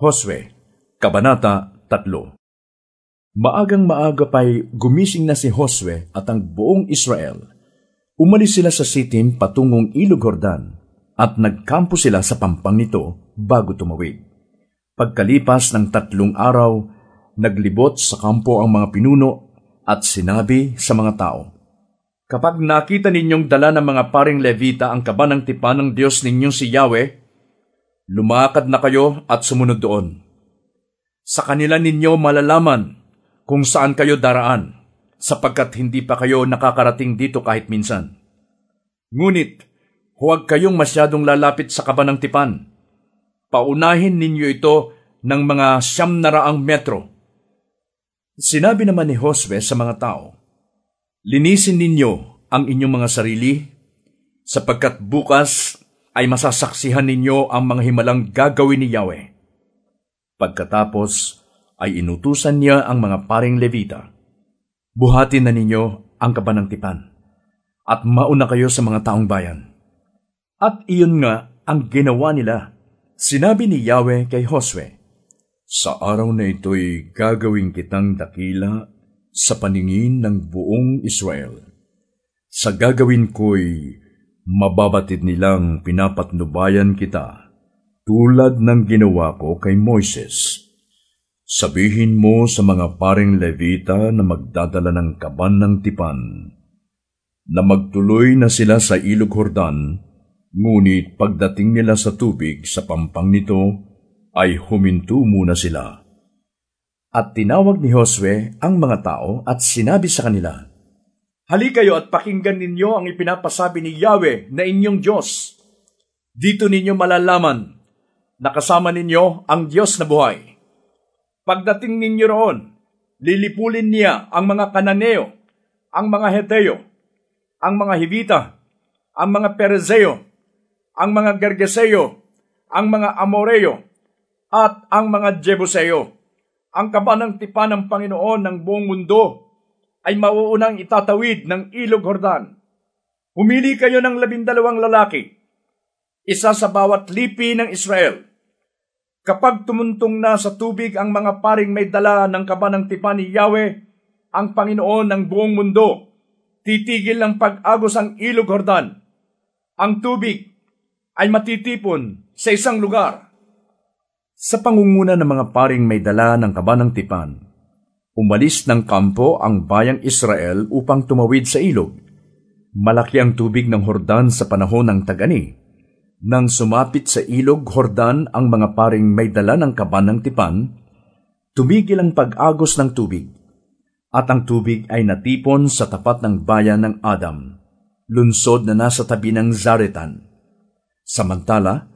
Josue, Kabanata 3 Maagang maaga pa'y gumising na si Josue at ang buong Israel. Umalis sila sa Sitim patungong Ilog Jordan at nagkampo sila sa pampang nito bago tumawid. Pagkalipas ng tatlong araw, naglibot sa kampo ang mga pinuno at sinabi sa mga tao, Kapag nakita ninyong dala ng mga paring Levita ang kaba ng tipan ng Diyos ninyong si Yahweh, lumakad na kayo at sumunod doon. Sa kanila ninyo malalaman kung saan kayo daraan, sapagkat hindi pa kayo nakakarating dito kahit minsan. Ngunit, huwag kayong masyadong lalapit sa kaba ng tipan, paunahin ninyo ito ng mga siyam na raang metro. Sinabi naman ni Josue sa mga tao, Linisin ninyo ang inyong mga sarili, sapagkat bukas ay masasaksihan ninyo ang mga himalang gagawin ni Yahweh. Pagkatapos ay inutusan niya ang mga paring Levita. Buhatin na ninyo ang kaban ng tipan, at mauna kayo sa mga taong bayan. At iyon nga ang ginawa nila Sinabi ni Yahweh kay Josue, Sa araw na ito'y gagawin kitang dakila sa paningin ng buong Israel. Sa gagawin ko'y mababatid nilang pinapatnubayan kita tulad ng ginawa ko kay Moises. Sabihin mo sa mga paring Levita na magdadala ng kaban ng tipan, na magtuloy na sila sa ilog Hordan Ngunit pagdating nila sa tubig sa pampang nito, ay huminto muna sila. At tinawag ni Josue ang mga tao at sinabi sa kanila, Hali kayo at pakinggan ninyo ang ipinapasabi ni Yahweh na inyong Diyos. Dito ninyo malalaman na kasama ninyo ang Diyos na buhay. Pagdating ninyo roon, lilipulin niya ang mga Kananeo, ang mga Heteo, ang mga Hibita, ang mga Perezeo, ang mga Gergeseo, ang mga Amoreo, at ang mga Jebuseo. Ang kaba ng tipan ng Panginoon ng buong mundo ay mauunang itatawid ng ilog Hordan. Humili kayo ng labindalawang lalaki, isa sa bawat lipi ng Israel. Kapag tumuntong na sa tubig ang mga paring may dala ng kaba ng tipan ni Yahweh, ang Panginoon ng buong mundo, titigil ng pag-agos ang ilog Hordan. Ang tubig ay matitipon sa isang lugar. Sa pangunguna ng mga paring may dala ng kaba ng tipan, umalis ng kampo ang bayang Israel upang tumawid sa ilog. Malaki ang tubig ng Hordan sa panahon ng tagani. Nang sumapit sa ilog Hordan ang mga paring may dala ng kaba ng tipan, tumigil ang pag-agos ng tubig, at ang tubig ay natipon sa tapat ng bayan ng Adam, lunsod na nasa tabi ng Zaretan. Samantala,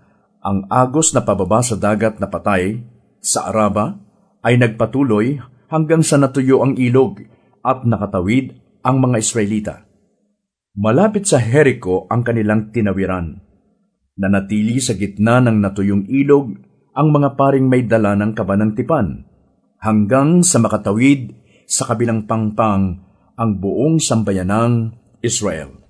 ang agos na pababa sa dagat na patay sa Araba ay nagpatuloy hanggang sa natuyo ang ilog at nakatawid ang mga Israelita. Malapit sa Jericho ang kanilang tinawiran. Nanatili sa gitna ng natuyong ilog ang mga paring may dala ng kabanang tipan, hanggang sa makatawid sa kabilang pangpang ang buong sambayanang Israel.